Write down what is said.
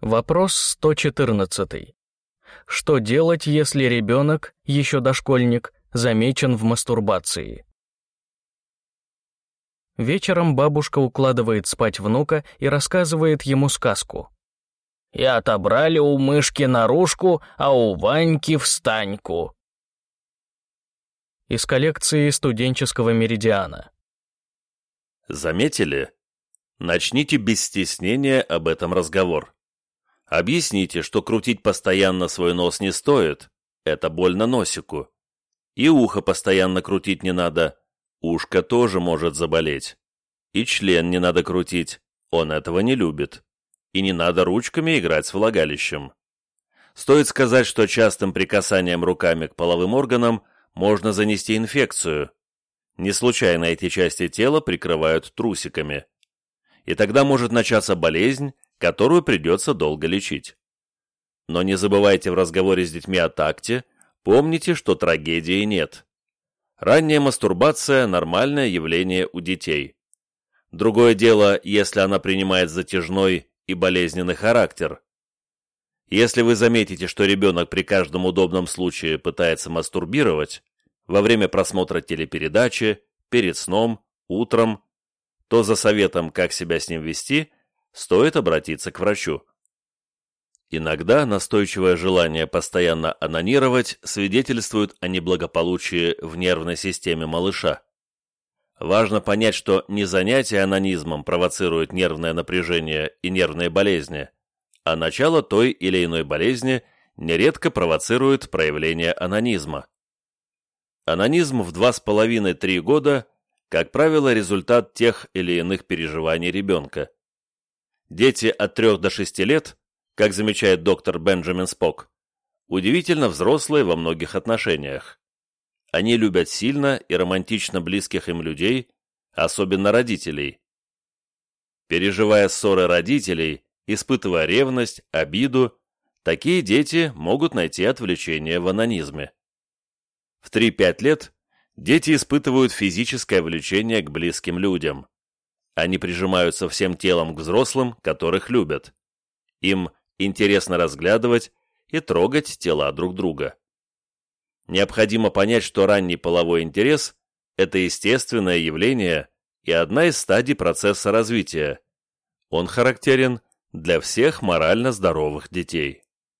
Вопрос 114. Что делать, если ребенок, еще дошкольник, замечен в мастурбации? Вечером бабушка укладывает спать внука и рассказывает ему сказку. «И отобрали у мышки наружку, а у Ваньки встаньку». Из коллекции студенческого меридиана. Заметили? Начните без стеснения об этом разговор. Объясните, что крутить постоянно свой нос не стоит, это больно носику. И ухо постоянно крутить не надо, ушко тоже может заболеть. И член не надо крутить, он этого не любит. И не надо ручками играть с влагалищем. Стоит сказать, что частым прикасанием руками к половым органам можно занести инфекцию. Не случайно эти части тела прикрывают трусиками. И тогда может начаться болезнь, которую придется долго лечить. Но не забывайте в разговоре с детьми о такте, помните, что трагедии нет. Ранняя мастурбация – нормальное явление у детей. Другое дело, если она принимает затяжной и болезненный характер. Если вы заметите, что ребенок при каждом удобном случае пытается мастурбировать, во время просмотра телепередачи, перед сном, утром, то за советом, как себя с ним вести – стоит обратиться к врачу. Иногда настойчивое желание постоянно анонировать свидетельствует о неблагополучии в нервной системе малыша. Важно понять, что не занятие анонизмом провоцирует нервное напряжение и нервные болезни, а начало той или иной болезни нередко провоцирует проявление анонизма. Анонизм в 2,5-3 года, как правило, результат тех или иных переживаний ребенка. Дети от 3 до 6 лет, как замечает доктор Бенджамин Спок, удивительно взрослые во многих отношениях. Они любят сильно и романтично близких им людей, особенно родителей. Переживая ссоры родителей, испытывая ревность, обиду, такие дети могут найти отвлечение в анонизме. В 3-5 лет дети испытывают физическое влечение к близким людям. Они прижимаются всем телом к взрослым, которых любят. Им интересно разглядывать и трогать тела друг друга. Необходимо понять, что ранний половой интерес – это естественное явление и одна из стадий процесса развития. Он характерен для всех морально здоровых детей.